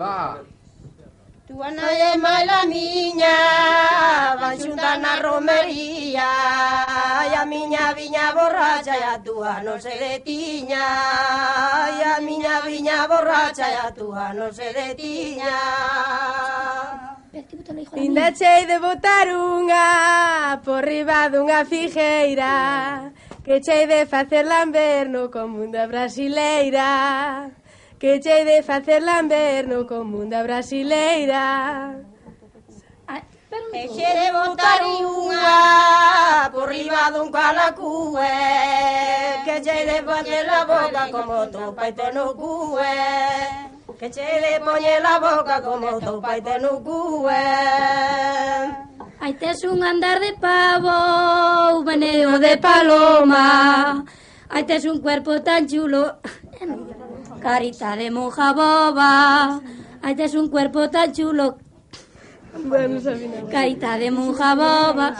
Va. Tu nai e mala miña Van xuntar na romería E a miña viña borracha E a túa non se detiña E a miña viña borracha E a túa non se detiña Inda chei de botar unha Por riba dunha figueira Que chei de facer lamber No común da brasileira que chei de facer lamber no común da brasileira. E xe de botar unha por riba dun calacúe Que che de poñer la boca como tu paite no cue Que che de poñer la boca como tu paite no cue. Aí tes un andar de pavo, un meneo de paloma Aí tes un cuerpo tan chulo. carita de monja boba. Ay, este es un cuerpo tan chulo. Bueno, Carita de monja boba.